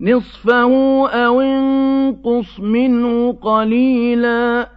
نِّصْفَهُ أَوِ انقُصْ مِنْهُ قَلِيلًا